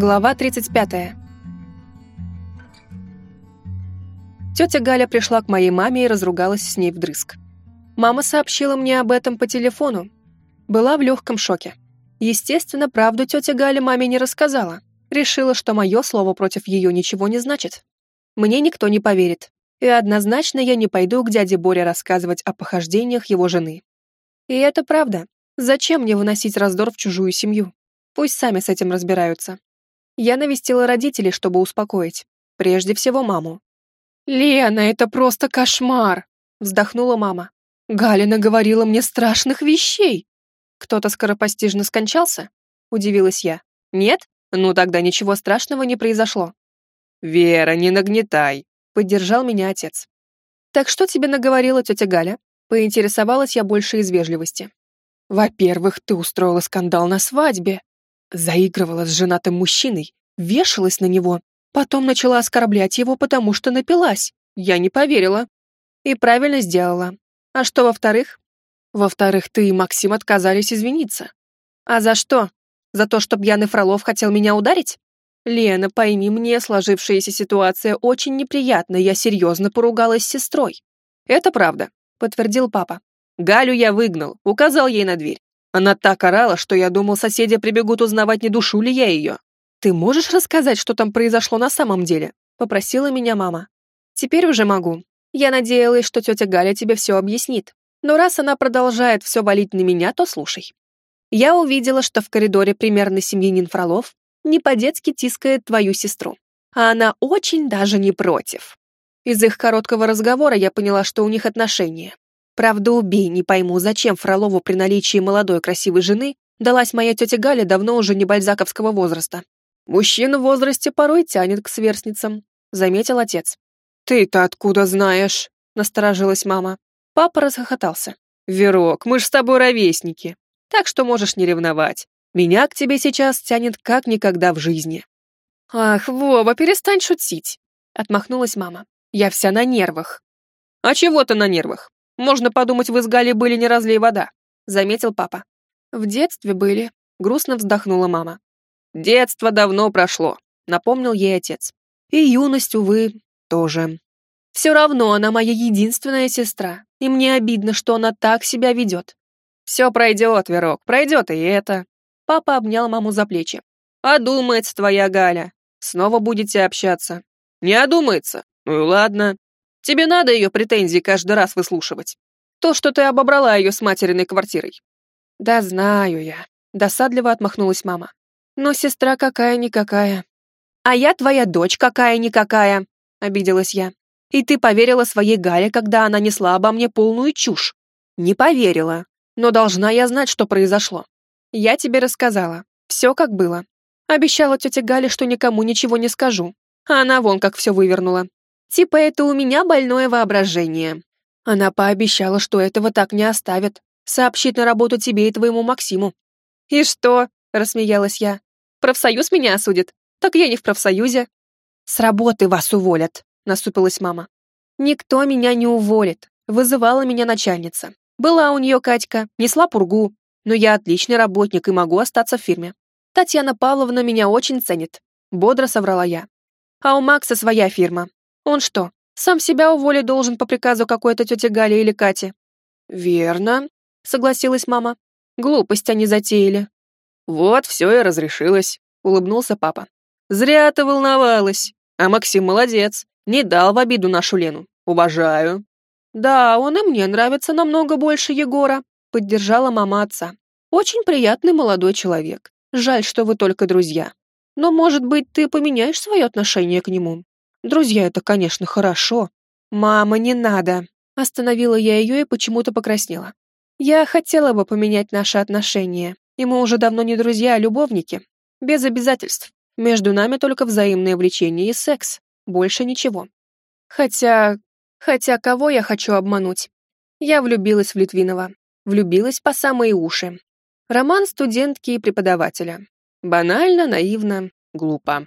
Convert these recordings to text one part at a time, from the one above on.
Глава 35. Тетя Галя пришла к моей маме и разругалась с ней вдрызг. Мама сообщила мне об этом по телефону. Была в легком шоке. Естественно, правду тетя Галя маме не рассказала. Решила, что мое слово против ее ничего не значит. Мне никто не поверит. И однозначно я не пойду к дяде Боре рассказывать о похождениях его жены. И это правда. Зачем мне выносить раздор в чужую семью? Пусть сами с этим разбираются. Я навестила родителей, чтобы успокоить. Прежде всего маму. «Лена, это просто кошмар!» Вздохнула мама. «Галина говорила мне страшных вещей!» «Кто-то скоропостижно скончался?» Удивилась я. «Нет? Ну тогда ничего страшного не произошло». «Вера, не нагнетай!» Поддержал меня отец. «Так что тебе наговорила тетя Галя?» Поинтересовалась я больше из вежливости. «Во-первых, ты устроила скандал на свадьбе. Заигрывала с женатым мужчиной, вешалась на него, потом начала оскорблять его, потому что напилась. Я не поверила. И правильно сделала. А что во-вторых? Во-вторых, ты и Максим отказались извиниться. А за что? За то, что пьяный Фролов хотел меня ударить? Лена, пойми, мне сложившаяся ситуация очень неприятна, я серьезно поругалась с сестрой. Это правда, подтвердил папа. Галю я выгнал, указал ей на дверь. Она так орала, что я думал, соседи прибегут узнавать, не душу ли я ее. «Ты можешь рассказать, что там произошло на самом деле?» — попросила меня мама. «Теперь уже могу. Я надеялась, что тетя Галя тебе все объяснит. Но раз она продолжает все валить на меня, то слушай. Я увидела, что в коридоре примерный семьянин Фролов не по-детски тискает твою сестру. А она очень даже не против. Из их короткого разговора я поняла, что у них отношения. Правда, убей, не пойму, зачем Фролову при наличии молодой красивой жены далась моя тетя Галя давно уже не бальзаковского возраста. Мужчина в возрасте порой тянет к сверстницам, заметил отец. «Ты-то откуда знаешь?» — насторожилась мама. Папа расхохотался. «Верок, мы ж с тобой ровесники, так что можешь не ревновать. Меня к тебе сейчас тянет как никогда в жизни». «Ах, Вова, перестань шутить!» — отмахнулась мама. «Я вся на нервах». «А чего ты на нервах? Можно подумать, вы с Галей были не разлей вода», — заметил папа. «В детстве были», — грустно вздохнула мама. «Детство давно прошло», — напомнил ей отец. «И юность, увы, тоже. Все равно она моя единственная сестра, и мне обидно, что она так себя ведет. Все пройдет, Верок, пройдет и это». Папа обнял маму за плечи. «Одумается твоя Галя. Снова будете общаться». «Не одумается? Ну и ладно. Тебе надо ее претензии каждый раз выслушивать. То, что ты обобрала ее с материной квартирой. Да знаю я. Досадливо отмахнулась мама. Но сестра какая-никакая. А я твоя дочь какая-никакая, обиделась я. И ты поверила своей Гале, когда она несла обо мне полную чушь. Не поверила. Но должна я знать, что произошло. Я тебе рассказала. Все как было. Обещала тете Гале, что никому ничего не скажу. А она вон как все вывернула. Типа это у меня больное воображение. Она пообещала, что этого так не оставит. Сообщит на работу тебе и твоему Максиму. И что? Рассмеялась я. Профсоюз меня осудит. Так я не в профсоюзе. С работы вас уволят, насупилась мама. Никто меня не уволит. Вызывала меня начальница. Была у нее Катька, несла пургу. Но я отличный работник и могу остаться в фирме. Татьяна Павловна меня очень ценит. Бодро соврала я. А у Макса своя фирма. Он что, сам себя уволить должен по приказу какой-то тети Гали или Кати? Верно, согласилась мама. Глупость они затеяли. Вот все и разрешилось, улыбнулся папа. Зря ты волновалась. А Максим молодец, не дал в обиду нашу Лену. Уважаю. Да, он и мне нравится намного больше Егора, поддержала мама отца. Очень приятный молодой человек. Жаль, что вы только друзья. Но, может быть, ты поменяешь свое отношение к нему? Друзья, это, конечно, хорошо. Мама, не надо. Остановила я ее и почему-то покраснела. Я хотела бы поменять наши отношения, и мы уже давно не друзья, а любовники. Без обязательств. Между нами только взаимное влечение и секс. Больше ничего. Хотя... Хотя кого я хочу обмануть? Я влюбилась в Литвинова. Влюбилась по самые уши. Роман студентки и преподавателя. Банально, наивно, глупо.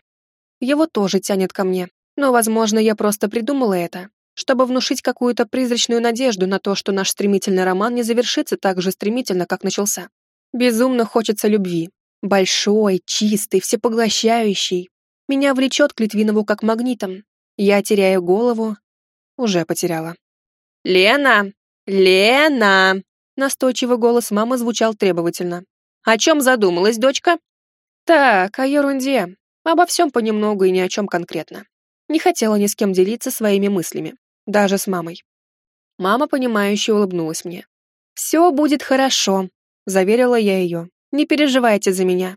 Его тоже тянет ко мне. Но, возможно, я просто придумала это, чтобы внушить какую-то призрачную надежду на то, что наш стремительный роман не завершится так же стремительно, как начался. Безумно хочется любви. Большой, чистый, всепоглощающий. Меня влечет к Литвинову как магнитом. Я теряю голову. Уже потеряла. «Лена! Лена!» Настойчивый голос мамы звучал требовательно. «О чем задумалась, дочка?» «Так, о ерунде. Обо всем понемногу и ни о чем конкретно. Не хотела ни с кем делиться своими мыслями. Даже с мамой. Мама, понимающе улыбнулась мне. «Все будет хорошо», — заверила я ее. «Не переживайте за меня».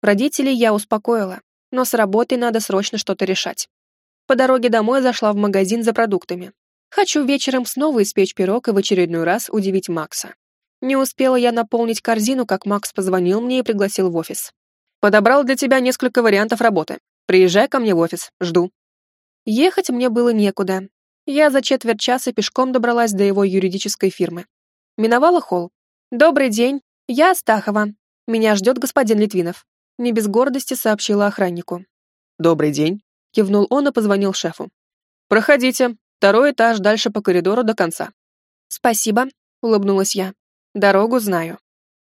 Родителей я успокоила, но с работой надо срочно что-то решать. По дороге домой зашла в магазин за продуктами. Хочу вечером снова испечь пирог и в очередной раз удивить Макса. Не успела я наполнить корзину, как Макс позвонил мне и пригласил в офис. «Подобрал для тебя несколько вариантов работы. Приезжай ко мне в офис, жду». Ехать мне было некуда. Я за четверть часа пешком добралась до его юридической фирмы. Миновала холл. «Добрый день, я Астахова. Меня ждет господин Литвинов», — не без гордости сообщила охраннику. «Добрый день», — кивнул он и позвонил шефу. «Проходите, второй этаж дальше по коридору до конца». «Спасибо», — улыбнулась я. «Дорогу знаю».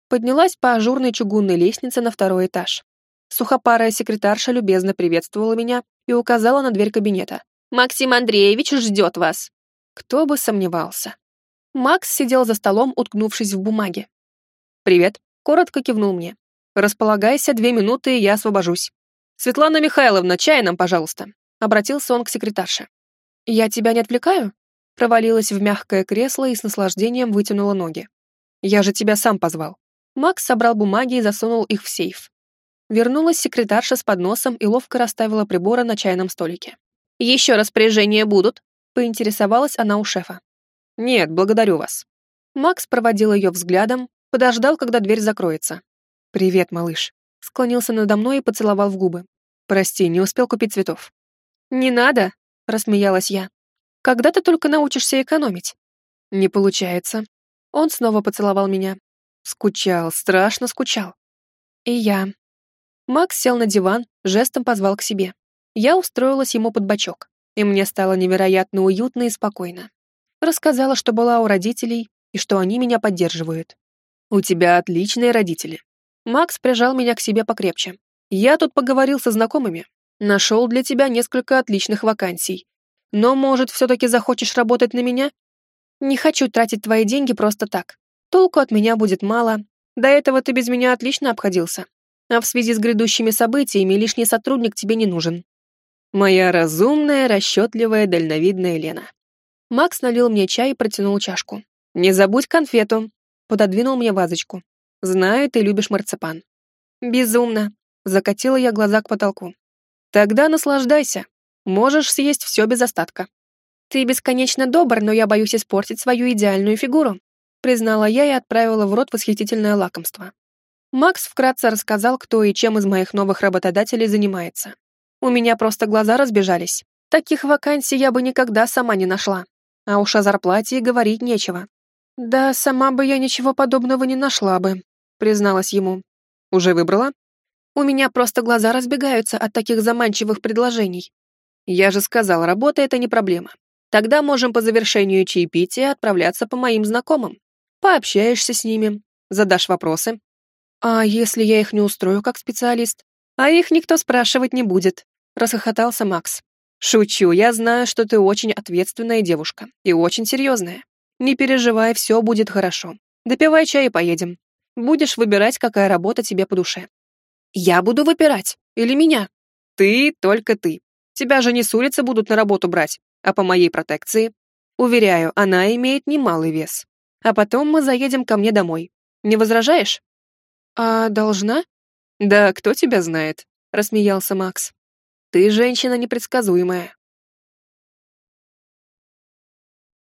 Поднялась по ажурной чугунной лестнице на второй этаж. Сухопарая секретарша любезно приветствовала меня и указала на дверь кабинета. «Максим Андреевич ждет вас!» Кто бы сомневался. Макс сидел за столом, уткнувшись в бумаге. «Привет», — коротко кивнул мне. «Располагайся, две минуты, и я освобожусь». «Светлана Михайловна, чай нам, пожалуйста», — обратился он к секретарше. «Я тебя не отвлекаю?» Провалилась в мягкое кресло и с наслаждением вытянула ноги. «Я же тебя сам позвал». Макс собрал бумаги и засунул их в сейф. Вернулась секретарша с подносом и ловко расставила приборы на чайном столике. «Еще распоряжения будут?» — поинтересовалась она у шефа. «Нет, благодарю вас». Макс проводил ее взглядом, подождал, когда дверь закроется. «Привет, малыш». Склонился надо мной и поцеловал в губы. «Прости, не успел купить цветов». «Не надо», — рассмеялась я. «Когда ты только научишься экономить?» «Не получается». Он снова поцеловал меня. Скучал, страшно скучал. И я. Макс сел на диван, жестом позвал к себе. Я устроилась ему под бочок, и мне стало невероятно уютно и спокойно. Рассказала, что была у родителей и что они меня поддерживают. «У тебя отличные родители». Макс прижал меня к себе покрепче. «Я тут поговорил со знакомыми. Нашел для тебя несколько отличных вакансий. Но, может, все-таки захочешь работать на меня? Не хочу тратить твои деньги просто так. Толку от меня будет мало. До этого ты без меня отлично обходился а в связи с грядущими событиями лишний сотрудник тебе не нужен. Моя разумная, расчетливая, дальновидная Лена. Макс налил мне чай и протянул чашку. «Не забудь конфету!» Пододвинул мне вазочку. «Знаю, ты любишь марципан». «Безумно!» Закатила я глаза к потолку. «Тогда наслаждайся. Можешь съесть все без остатка». «Ты бесконечно добр, но я боюсь испортить свою идеальную фигуру», признала я и отправила в рот восхитительное лакомство. Макс вкратце рассказал, кто и чем из моих новых работодателей занимается. У меня просто глаза разбежались. Таких вакансий я бы никогда сама не нашла. А уж о зарплате и говорить нечего. Да, сама бы я ничего подобного не нашла бы, призналась ему. Уже выбрала? У меня просто глаза разбегаются от таких заманчивых предложений. Я же сказал, работа — это не проблема. Тогда можем по завершению чаепития отправляться по моим знакомым. Пообщаешься с ними, задашь вопросы, «А если я их не устрою как специалист? А их никто спрашивать не будет», — расхохотался Макс. «Шучу, я знаю, что ты очень ответственная девушка и очень серьезная. Не переживай, все будет хорошо. Допивай чай и поедем. Будешь выбирать, какая работа тебе по душе». «Я буду выбирать. Или меня?» «Ты, только ты. Тебя же не с улицы будут на работу брать, а по моей протекции. Уверяю, она имеет немалый вес. А потом мы заедем ко мне домой. Не возражаешь?» «А должна?» «Да кто тебя знает?» — рассмеялся Макс. «Ты женщина непредсказуемая.